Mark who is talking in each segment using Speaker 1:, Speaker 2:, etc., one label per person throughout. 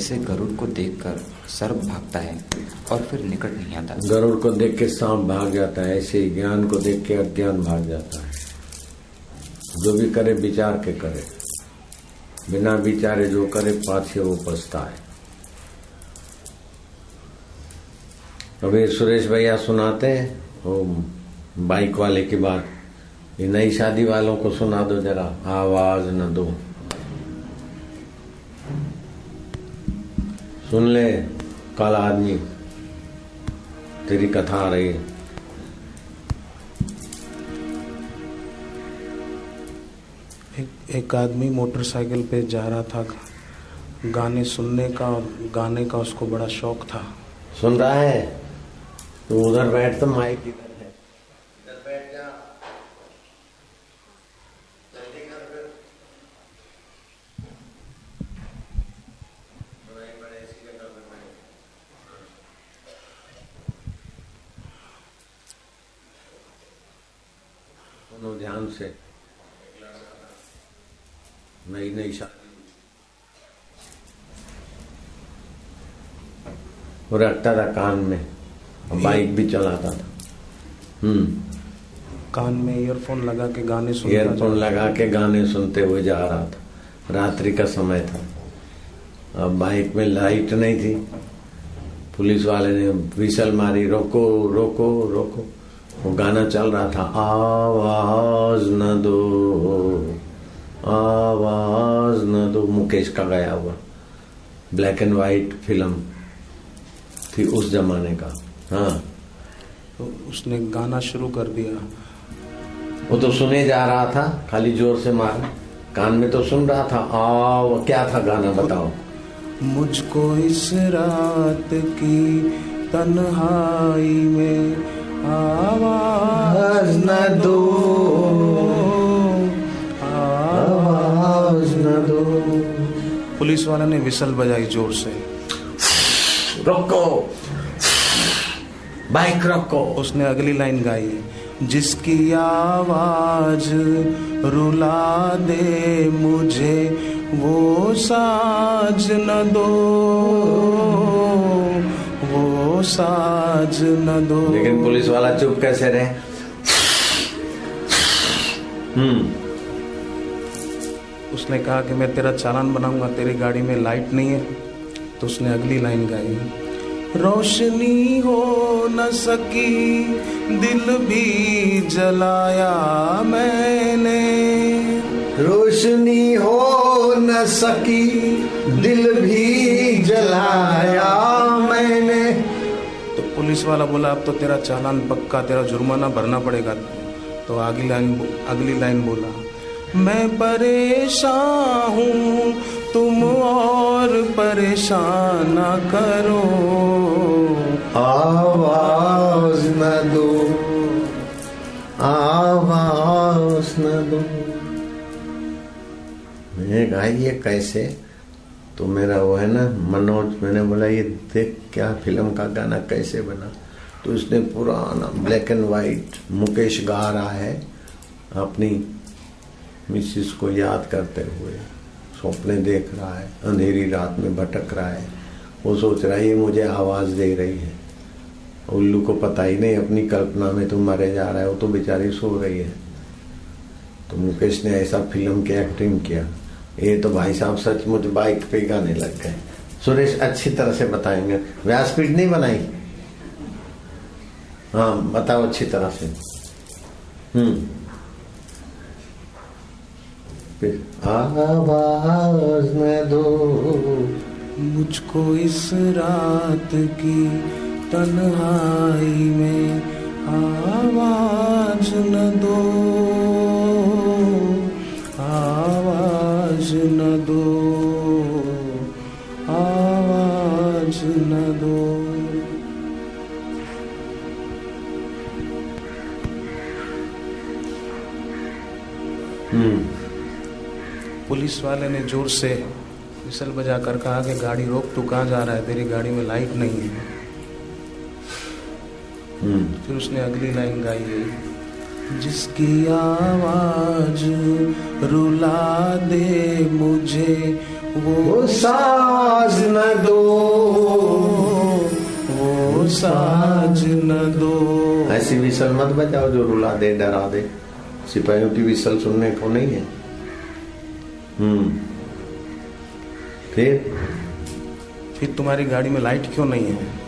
Speaker 1: जैसे गरुड़ को देखकर सर्प भागता है और फिर निकट नहीं आता।
Speaker 2: गरुड़ को देख के सांप भाग जाता है, ऐसे ज्ञान को देख के अज्ञान भाग जाता है। जो भी करे विचार के करे। बिना विचारे जो करे पाछे वो पछता है। अभी सुरेश भैया सुनाते हैं, वो बाइक वाले की बात। ये नई शादी वालों को सुना दो जरा, आवाज़ न दो। सुन ले कल आदमी। तेरी कथा आ रही है।
Speaker 3: एक, एक आदमी मोटरसाइकिल पे जा रहा था। गाने सुनने का और गाने का उसको बड़ा शौक था।
Speaker 2: सुन रहा है? तू उधर बैठ तो माइक इधर है इधर बैठ जा जल्दी कर फिर बड़े बड़े इसी जगह पे बैठ सुनो ध्यान से। नई नई शादी वो रखता था कान में बाइक भी चलाता था। हम्म।
Speaker 3: कान में ईयरफोन लगा के गाने सुनता
Speaker 2: ईयरफोन लगा के गाने सुनते हुए जा रहा था। रात्रि का समय था। अब बाइक में लाइट नहीं थी। पुलिस वाले ने विसल मारी रोको रोको रोको। वो गाना चल रहा था आवाज़ न दो आवाज़ न दो मुकेश का गाया हुआ ब्लैक एंड व्हाइट फ़िल्म थी उस जमाने का हाँ।
Speaker 3: तो उसने गाना शुरू कर दिया।
Speaker 2: वो तो सुने जा रहा था खाली ज़ोर से मार कान में तो सुन रहा था आओ क्या था गाना बताओ।
Speaker 3: मुझको इस रात की तन्हाई में आवाज़ न दो। आवाज़ न दो। पुलिस वाले ने विसल बजाई ज़ोर से।
Speaker 2: रोको। बाइक रोको।
Speaker 3: उसने अगली लाइन गाई जिसकी आवाज़ रुला दे मुझे वो साज न दो। वो साज न दो।
Speaker 2: लेकिन पुलिस वाला चुप कैसे रहे? हम्म।
Speaker 3: उसने कहा कि मैं तेरा चालान बनाऊँगा तेरी गाड़ी में लाइट नहीं है तो उसने अगली लाइन गाई। रोशनी हो न सकी दिल भी जलाया मैंने।
Speaker 2: रोशनी हो न सकी दिल भी जलाया
Speaker 3: पुलिस वाला बोला, अब तो तेरा चालान पक्का, तेरा जुर्माना भरना पड़ेगा। तो अगली लाइन अगली लाइन बोला, मैं परेशान हूँ, तुम और परेशान ना करो।
Speaker 2: आवाज़ न दो, आवाज़ न दो। मैंने कहा ये कैसे तो मेरा वो है ना, मनोज, मैंने बोला, ये देख क्या फ़िल्म का गाना कैसे बना? तो उसने पुराना ब्लैक एंड वाइट मुकेश गा रहा है, अपनी मिसिस को याद करते हुए, सपने देख रहा है, अंधेरी रात में भटक रहा है। वो सोच रहा है, ये मुझे आवाज़ दे रही है। उल्लू को पता ही नहीं, अपनी कल्पना में तुम मरे जा रहा है, वो तो बेचारी सो रही है। तो मुकेश ने ऐसा फ़िल्म की एक्टिंग किया। ये तो भाई साहब सचमुच बाइक पे गाने लग गए। सुरेश अच्छी तरह से बताएँगे। व्यासपीठ नहीं बनाई? हाँ बताओ अच्छी तरह से। हम्म। आवाज़ न दो।
Speaker 3: मुझको इस रात की तन्हाई में आवाज़ न दो। न दो आवाज़ न दो।
Speaker 2: हम्म।
Speaker 3: पुलिस वाले ने ज़ोर से विसल बजा कर कहा कि गाड़ी रोक तू कहाँ जा रहा है? तेरी गाड़ी में लाइट नहीं है।
Speaker 2: हम्म।
Speaker 3: फिर उसने अगली लाइन गाई। है जिसकी आवाज़ रुला दे मुझे वो
Speaker 2: साज न दो।
Speaker 3: वो साज न दो।
Speaker 2: ऐसी विसल मत बजाओ जो रुला दे डरा दे। सिपाहियों की विसल सुनने को नहीं है। हम्म। फिर?
Speaker 3: फिर तुम्हारी गाड़ी में लाइट क्यों नहीं है?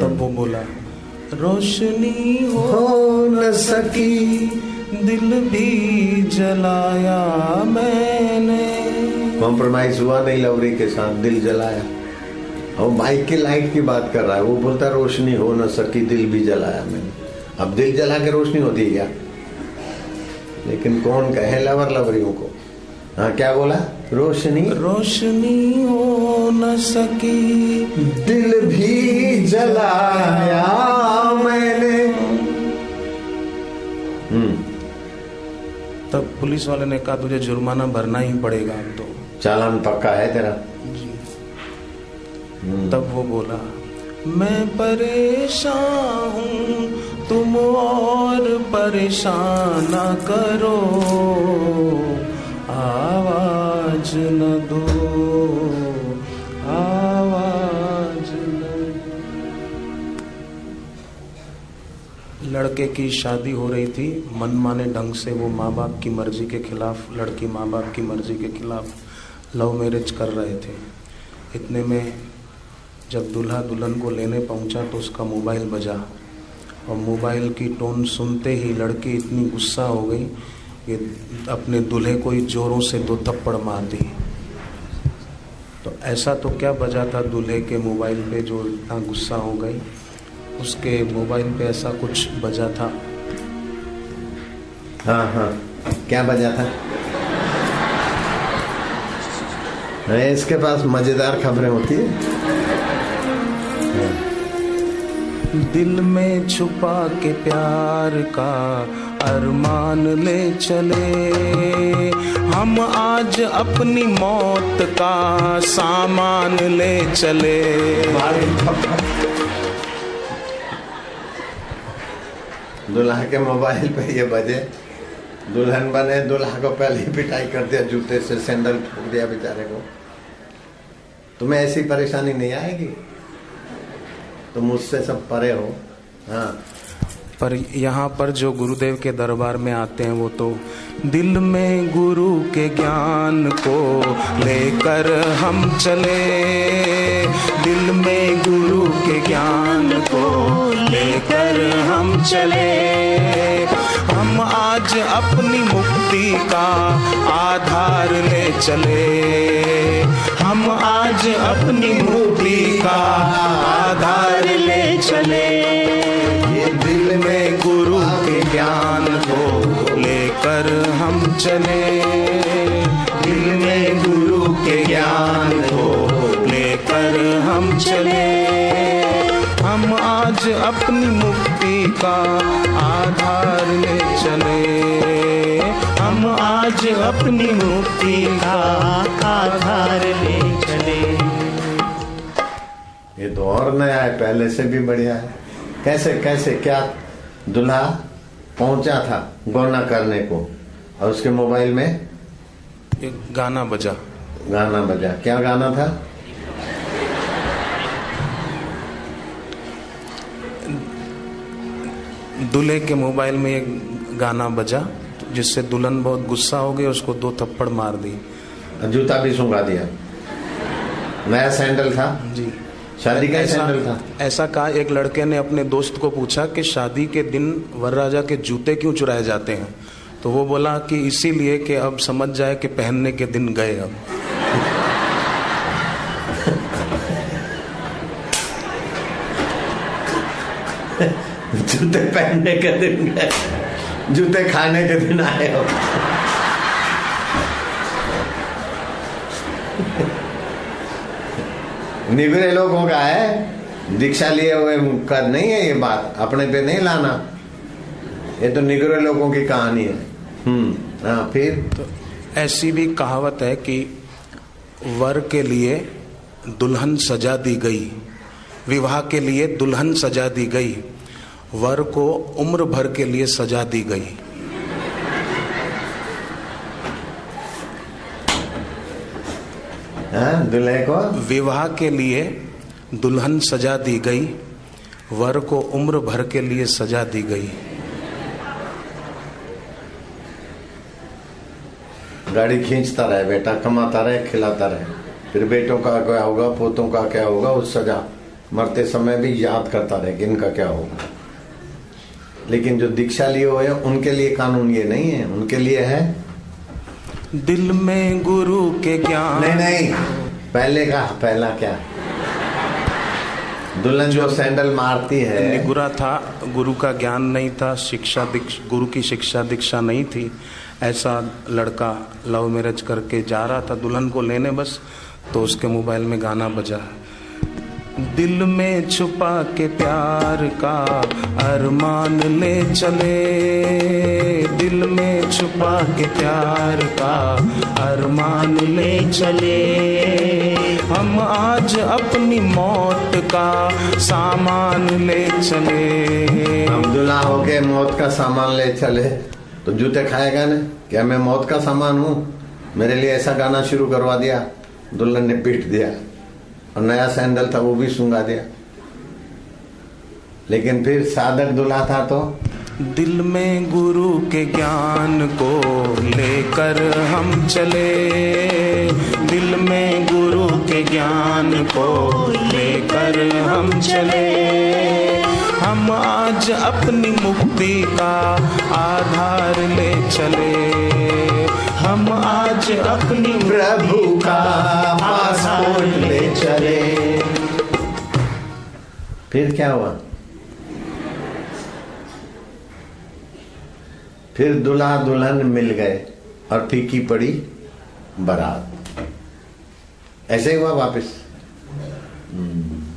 Speaker 3: तब वो बोला रोशनी हो
Speaker 2: न सकी
Speaker 3: दिल भी जलाया मैंने।
Speaker 2: कॉम्प्रोमाइज हुआ नहीं लवरी के साथ दिल जलाया। और बाइक की लाइट की बात कर रहा है वो बोलता रोशनी हो न सकी दिल भी जलाया मैंने। अब दिल जला के रोशनी होती है क्या? लेकिन कौन कहे लवर लवरियों को? हाँ क्या बोला? रोशनी?
Speaker 3: रोशनी हो न सकी।
Speaker 2: दिल भी जलाया मैंने। हम्म।
Speaker 3: तब पुलिस वाले ने कहा तुझे जुर्माना भरना ही पड़ेगा अब तो।
Speaker 2: चालान पक्का है तेरा? हम्म।
Speaker 3: तब वो बोला मैं परेशान हूँ तुम और परेशान न करो। आवाज़ न दो, आवाज़ न दो। लड़के की शादी हो रही थी, मनमाने ढंग से वो माँ बाप की मर्ज़ी के खिलाफ, लड़की माँ बाप की मर्ज़ी के खिलाफ लव मैरिज कर रहे थे इतने में जब दूल्हा दुल्हन को लेने पहुँचा तो उसका मोबाइल बजा और मोबाइल की टोन सुनते ही लड़की इतनी गुस्सा हो गई कि अपने दूल्हे को ही जोरों से दो थप्पड़ मार दी। तो ऐसा तो क्या बजा था दूल्हे के मोबाइल पे जो इतना गुस्सा हो गई? उसके मोबाइल पे ऐसा कुछ बजा था?
Speaker 2: हाँ हाँ। क्या बजा था? अरे इसके पास मज़ेदार खबरें होती है।
Speaker 3: दिल में छुपा के प्यार का अरमान ले चले। हम आज अपनी मौत का सामान ले चले।
Speaker 2: दुल्हा के मोबाइल पे ये बजे। दुल्हन बने, दुल्हा को पहले ही पिटाई कर दिया, जूते से सैंडल ठोक दिया बेचारे को। तुम्हें ऐसी परेशानी नहीं आएगी? तुम मुझसे सब परे हो। हाँ।
Speaker 3: पर, यहाँ पर जो गुरुदेव के दरबार में आते हैं वो तो दिल में गुरु के ज्ञान को लेकर हम चले। दिल में गुरु के ज्ञान को लेकर हम चले। हम आज अपनी मुक्ति का आधार ले चले। हम आज अपनी मुक्ति का आधार ले चले। चले। दिल में गुरु के ज्ञान को लेकर हम चले। हम आज अपनी मुक्ति का आधार ले चले। हम आज अपनी मुक्ति का
Speaker 4: आधार ले चले।
Speaker 2: ये तो और नया है, पहले से भी बढ़िया है। कैसे कैसे, क्या दुल्हा पहुँचा था गौना करने को? और उसके मोबाइल में?
Speaker 3: एक गाना बजा।
Speaker 2: गाना बजा। क्या गाना था?
Speaker 3: दूल्हे के मोबाइल में एक गाना बजा जिससे दुल्हन बहुत गुस्सा हो गई उसको दो थप्पड़ मार दी।
Speaker 2: जूता भी सुंगा दिया। नया सैंडल था?
Speaker 3: जी।
Speaker 2: शादी का ही
Speaker 3: ऐसा
Speaker 2: सैंडल था?
Speaker 3: ऐसा कहा एक लड़के ने अपने दोस्त को पूछा कि शादी के दिन वरराजा के जूते क्यों चुराए जाते हैं? तो वो बोला कि इसीलिए कि अब समझ जाए कि पहनने के दिन गए अब।
Speaker 2: जूते पहनने के दिन गए। जूते खाने के दिन आए हो। निगरे लोगों का है, दीक्षा लिए हुए का नहीं है ये बात, अपने पे नहीं लाना। ये तो निगरे लोगों की कहानी है। हम्म। हाँ फिर?
Speaker 3: तो ऐसी भी कहावत है कि वर के लिए दुल्हन सजा दी गई विवाह के लिए दुल्हन सजा दी गई वर को उम्र भर के लिए सजा दी गई।
Speaker 2: हाँ दूल्हे को?
Speaker 3: विवाह के लिए दुल्हन सजा दी गई वर को उम्र भर के लिए सजा दी गई।
Speaker 2: गाड़ी खींचता रहे बेटा कमाता रहे खिलाता रहे। फिर बेटों का क्या होगा पोतों का क्या होगा उस सजा मरते समय भी याद करता रहे कि इनका क्या होगा। लेकिन जो दीक्षा लिए हुए हैं उनके लिए कानून ये नहीं है उनके लिए है
Speaker 3: दिल में गुरु के ज्ञान।
Speaker 2: नहीं नहीं पहले का पहला क्या? दुल्हन जो सैंडल मारती है।
Speaker 3: निगुरा था, गुरु का ज्ञान नहीं था, शिक्षा दीक्षा, गुरु की शिक्षा दीक्षा नहीं थी। ऐसा लड़का लव मैरिज करके जा रहा था, दुल्हन को लेने बस तो उसके मोबाइल में गाना बजा। दिल में छुपा के प्यार का अरमान ले चले। दिल में छुपा के प्यार का अरमान ले चले। हम आज अपनी मौत का सामान ले चले।
Speaker 2: हम दुल्हा होके मौत का सामान ले चले। तो जूते खाएगा ना? क्या मैं मौत का सामान हूँ? मेरे लिए ऐसा गाना शुरू करवा दिया। दुल्हन ने पीट दिया। और नया सैंडल था वो भी सुंगा दिया। लेकिन फिर साधक दुल्हा था तो?
Speaker 3: दिल में गुरु के ज्ञान को लेकर हम चले। दिल में गुरु के ज्ञान को लेकर हम चले। हम आज अपनी मुक्ति का आधार ले चले। हम आज अपनी
Speaker 2: प्रभु का फिर क्या हुआ? फिर दुल्हा दुल्हन मिल गए और फीकी पड़ी बारात। ऐसे ही हुआ वापस। हम्म।